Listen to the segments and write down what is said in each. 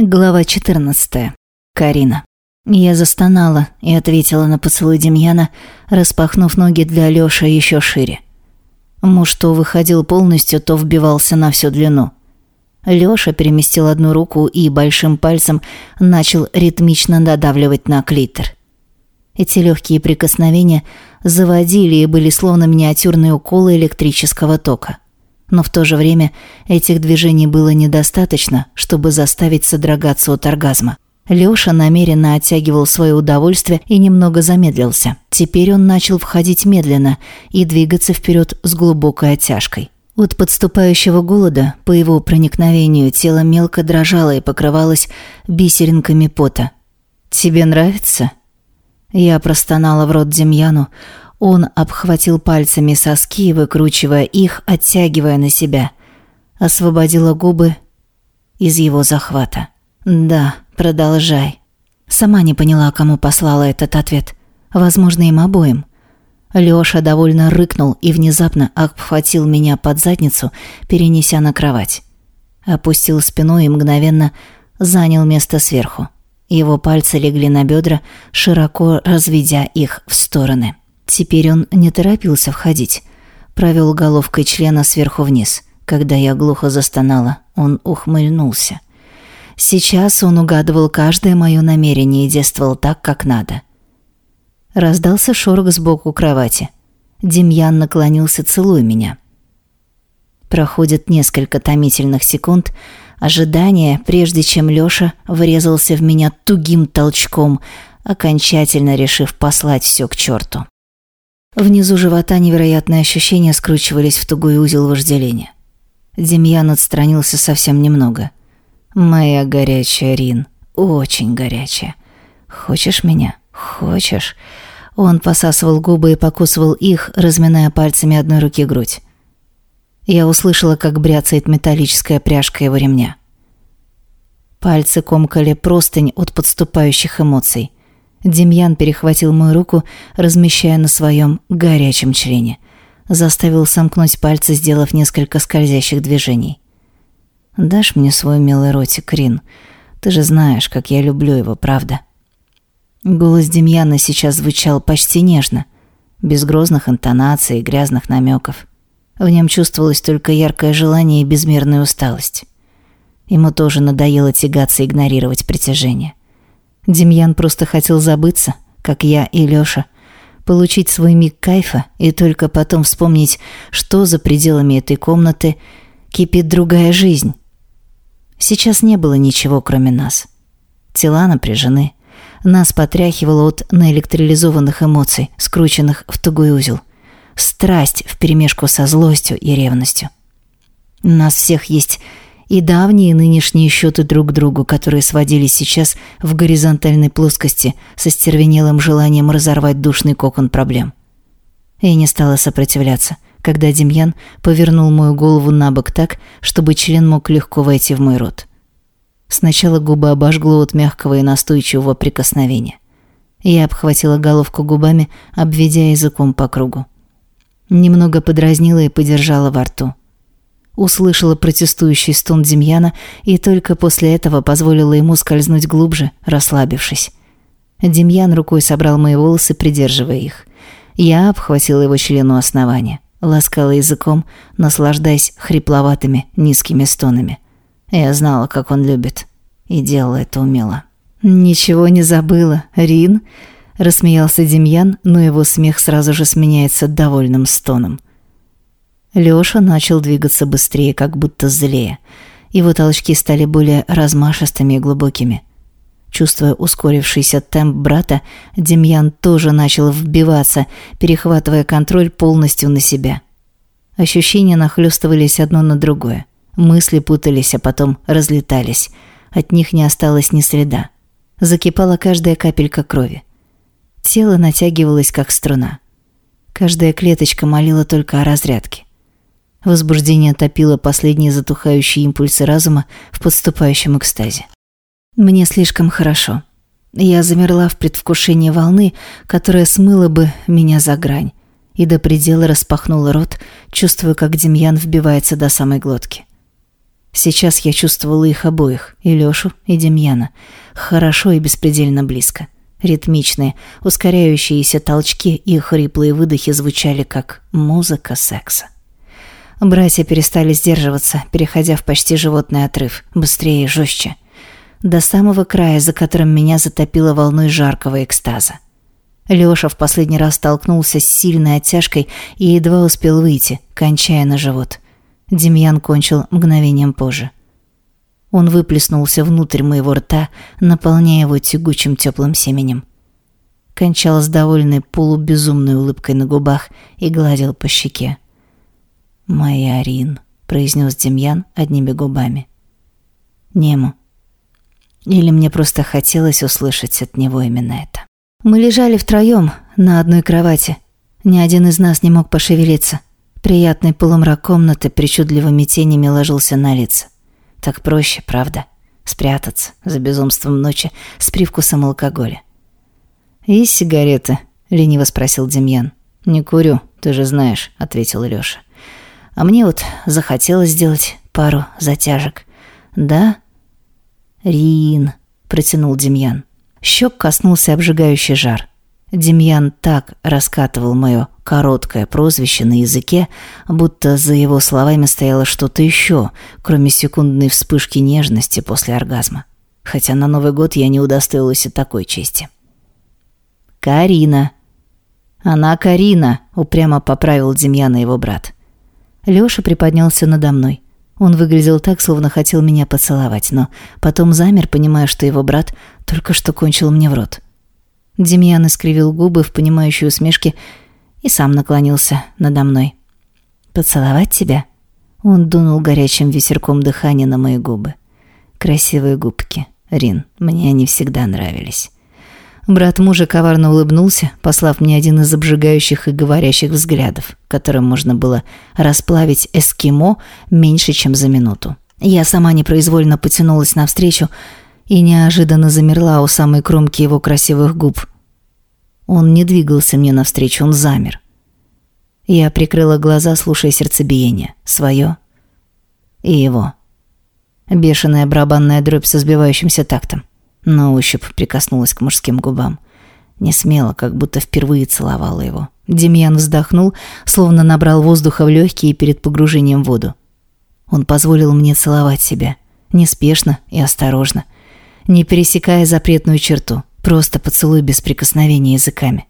Глава 14. Карина. Я застонала и ответила на поцелуй Демьяна, распахнув ноги для Лёши еще шире. Муж то выходил полностью, то вбивался на всю длину. Лёша переместил одну руку и большим пальцем начал ритмично надавливать на клитор. Эти легкие прикосновения заводили и были словно миниатюрные уколы электрического тока но в то же время этих движений было недостаточно, чтобы заставить содрогаться от оргазма. Лёша намеренно оттягивал свое удовольствие и немного замедлился. Теперь он начал входить медленно и двигаться вперед с глубокой оттяжкой. От подступающего голода, по его проникновению, тело мелко дрожало и покрывалось бисеринками пота. «Тебе нравится?» Я простонала в рот Демьяну. Он обхватил пальцами соски, выкручивая их, оттягивая на себя. Освободила губы из его захвата. «Да, продолжай». Сама не поняла, кому послала этот ответ. Возможно, им обоим. Лёша довольно рыкнул и внезапно обхватил меня под задницу, перенеся на кровать. Опустил спиной и мгновенно занял место сверху. Его пальцы легли на бедра, широко разведя их в стороны. Теперь он не торопился входить. Провел головкой члена сверху вниз. Когда я глухо застонала, он ухмыльнулся. Сейчас он угадывал каждое мое намерение и действовал так, как надо. Раздался шорох сбоку кровати. Демьян наклонился, целуя меня. Проходит несколько томительных секунд, ожидания, прежде чем Лёша врезался в меня тугим толчком, окончательно решив послать все к черту. Внизу живота невероятные ощущения скручивались в тугой узел вожделения. Демьян отстранился совсем немного. «Моя горячая Рин, очень горячая. Хочешь меня? Хочешь?» Он посасывал губы и покусывал их, разминая пальцами одной руки грудь. Я услышала, как бряцает металлическая пряжка его ремня. Пальцы комкали простынь от подступающих эмоций. Демьян перехватил мою руку, размещая на своем горячем члене. Заставил сомкнуть пальцы, сделав несколько скользящих движений. «Дашь мне свой милый ротик, Рин? Ты же знаешь, как я люблю его, правда?» Голос Демьяна сейчас звучал почти нежно, без грозных интонаций и грязных намеков. В нем чувствовалось только яркое желание и безмерная усталость. Ему тоже надоело тягаться и игнорировать притяжение. Демьян просто хотел забыться, как я и Лёша, получить свой миг кайфа и только потом вспомнить, что за пределами этой комнаты кипит другая жизнь. Сейчас не было ничего, кроме нас. Тела напряжены. Нас потряхивало от наэлектролизованных эмоций, скрученных в тугой узел. Страсть вперемешку со злостью и ревностью. У нас всех есть и давние и нынешние счеты друг к другу, которые сводились сейчас в горизонтальной плоскости со стервенелым желанием разорвать душный кокон проблем. Я не стала сопротивляться, когда Демьян повернул мою голову на бок так, чтобы член мог легко войти в мой рот. Сначала губы обожгло от мягкого и настойчивого прикосновения. Я обхватила головку губами, обведя языком по кругу. Немного подразнила и подержала во рту услышала протестующий стон Демьяна и только после этого позволила ему скользнуть глубже, расслабившись. Демьян рукой собрал мои волосы, придерживая их. Я обхватила его члену основания, ласкала языком, наслаждаясь хрипловатыми низкими стонами. Я знала, как он любит, и делала это умело. «Ничего не забыла, Рин?» – рассмеялся Демьян, но его смех сразу же сменяется довольным стоном. Лёша начал двигаться быстрее, как будто злее. Его толчки стали более размашистыми и глубокими. Чувствуя ускорившийся темп брата, Демьян тоже начал вбиваться, перехватывая контроль полностью на себя. Ощущения нахлёстывались одно на другое. Мысли путались, а потом разлетались. От них не осталось ни следа. Закипала каждая капелька крови. Тело натягивалось, как струна. Каждая клеточка молила только о разрядке. Возбуждение топило последние затухающие импульсы разума в подступающем экстазе. Мне слишком хорошо. Я замерла в предвкушении волны, которая смыла бы меня за грань, и до предела распахнула рот, чувствуя, как Демьян вбивается до самой глотки. Сейчас я чувствовала их обоих, и Лёшу, и Демьяна. Хорошо и беспредельно близко. Ритмичные, ускоряющиеся толчки и хриплые выдохи звучали как музыка секса. Братья перестали сдерживаться, переходя в почти животный отрыв, быстрее и жестче. До самого края, за которым меня затопило волной жаркого экстаза. Лёша в последний раз столкнулся с сильной оттяжкой и едва успел выйти, кончая на живот. Демьян кончил мгновением позже. Он выплеснулся внутрь моего рта, наполняя его тягучим теплым семенем. Кончал с довольной полубезумной улыбкой на губах и гладил по щеке. «Моя Рин», — произнес Демьян одними губами. «Нему». Или мне просто хотелось услышать от него именно это. Мы лежали втроем на одной кровати. Ни один из нас не мог пошевелиться. Приятный полумрак комнаты причудливыми тенями ложился на лица. Так проще, правда? Спрятаться за безумством ночи с привкусом алкоголя. «Есть сигареты?» — лениво спросил Демьян. «Не курю, ты же знаешь», — ответил Лёша. А мне вот захотелось сделать пару затяжек. Да? Рин, протянул Демьян. Щек коснулся обжигающий жар. Демьян так раскатывал мое короткое прозвище на языке, будто за его словами стояло что-то еще, кроме секундной вспышки нежности после оргазма. Хотя на Новый год я не удостоилась и такой чести. «Карина!» «Она Карина!» — упрямо поправил Демьяна его брат. Лёша приподнялся надо мной. Он выглядел так, словно хотел меня поцеловать, но потом замер, понимая, что его брат только что кончил мне в рот. Демьян искривил губы в понимающей усмешке и сам наклонился надо мной. «Поцеловать тебя?» Он дунул горячим ветерком дыхания на мои губы. Красивые губки. Рин, мне они всегда нравились. Брат мужа коварно улыбнулся, послав мне один из обжигающих и говорящих взглядов, которым можно было расплавить эскимо меньше, чем за минуту. Я сама непроизвольно потянулась навстречу и неожиданно замерла у самой кромки его красивых губ. Он не двигался мне навстречу, он замер. Я прикрыла глаза, слушая сердцебиение, свое и его. Бешеная барабанная дробь со сбивающимся тактом. На ощупь прикоснулась к мужским губам. Не смело, как будто впервые целовала его. Демьян вздохнул, словно набрал воздуха в легкие перед погружением в воду. Он позволил мне целовать себя. Неспешно и осторожно. Не пересекая запретную черту. Просто поцелуй без прикосновения языками.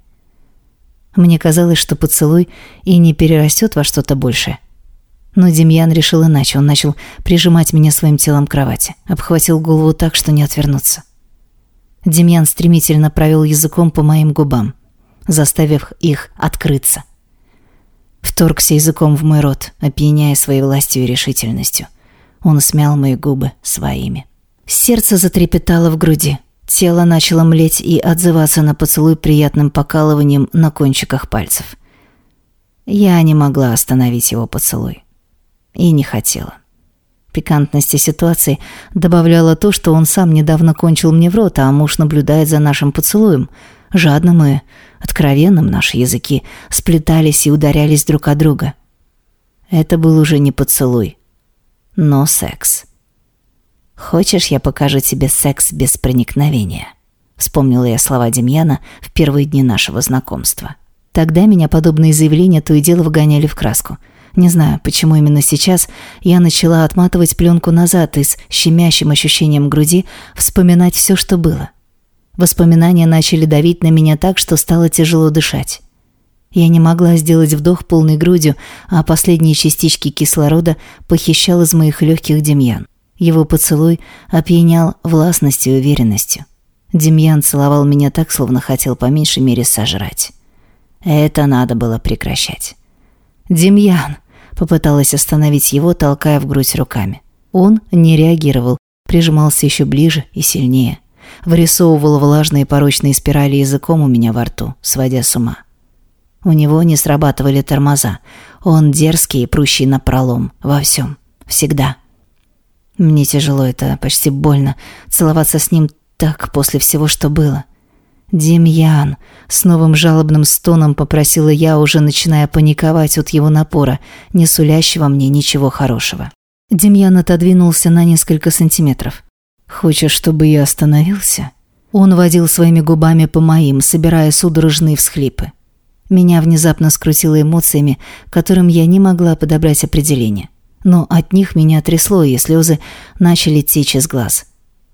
Мне казалось, что поцелуй и не перерастет во что-то большее. Но Демьян решил иначе. Он начал прижимать меня своим телом к кровати. Обхватил голову так, что не отвернуться. Демьян стремительно провел языком по моим губам, заставив их открыться. Вторгся языком в мой рот, опьяняя своей властью и решительностью. Он смял мои губы своими. Сердце затрепетало в груди. Тело начало млеть и отзываться на поцелуй приятным покалыванием на кончиках пальцев. Я не могла остановить его поцелуй. И не хотела. Пикантности ситуации добавляло то, что он сам недавно кончил мне в рот, а муж наблюдает за нашим поцелуем. Жадным и откровенным наши языки сплетались и ударялись друг о друга. Это был уже не поцелуй, но секс. «Хочешь, я покажу тебе секс без проникновения?» Вспомнила я слова Демьяна в первые дни нашего знакомства. Тогда меня подобные заявления то и дело вгоняли в краску – не знаю, почему именно сейчас я начала отматывать пленку назад и с щемящим ощущением груди вспоминать все, что было. Воспоминания начали давить на меня так, что стало тяжело дышать. Я не могла сделать вдох полной грудью, а последние частички кислорода похищал из моих легких Демьян. Его поцелуй опьянял властностью и уверенностью. Демьян целовал меня так, словно хотел по меньшей мере сожрать. Это надо было прекращать. «Демьян!» – попыталась остановить его, толкая в грудь руками. Он не реагировал, прижимался еще ближе и сильнее. Вырисовывал влажные порочные спирали языком у меня во рту, сводя с ума. У него не срабатывали тормоза. Он дерзкий и прущий на пролом. Во всем. Всегда. Мне тяжело это, почти больно. Целоваться с ним так после всего, что было. «Демьян!» — с новым жалобным стоном попросила я, уже начиная паниковать от его напора, не сулящего мне ничего хорошего. Демьян отодвинулся на несколько сантиметров. «Хочешь, чтобы я остановился?» Он водил своими губами по моим, собирая судорожные всхлипы. Меня внезапно скрутило эмоциями, которым я не могла подобрать определение. Но от них меня трясло, и слезы начали течь из глаз.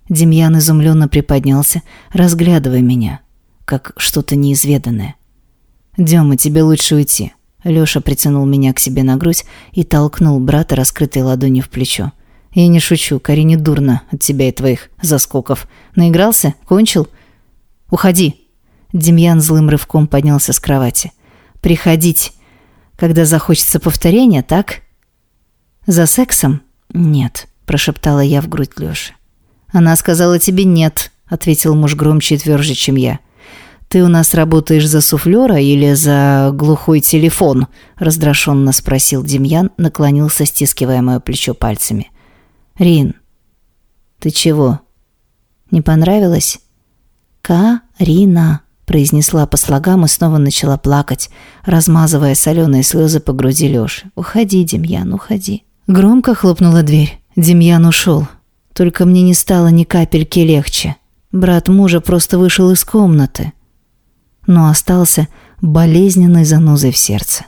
Демьян изумленно приподнялся, разглядывая меня, как что-то неизведанное. «Дема, тебе лучше уйти». Лёша притянул меня к себе на грудь и толкнул брата раскрытой ладонью в плечо. «Я не шучу, Карине дурно от тебя и твоих заскоков. Наигрался? Кончил? Уходи!» Демьян злым рывком поднялся с кровати. «Приходить, когда захочется повторения, так?» «За сексом?» «Нет», – прошептала я в грудь Лёши. «Она сказала тебе нет», – ответил муж громче и тверже, чем я. «Ты у нас работаешь за суфлера или за глухой телефон?» – раздраженно спросил Демьян, наклонился, стискивая мое плечо пальцами. «Рин, ты чего? Не понравилось?» «Карина», – произнесла по слогам и снова начала плакать, размазывая соленые слезы по груди Лёши. «Уходи, Демьян, уходи». Громко хлопнула дверь. Демьян ушел. Только мне не стало ни капельки легче. Брат мужа просто вышел из комнаты но остался болезненной занозой в сердце.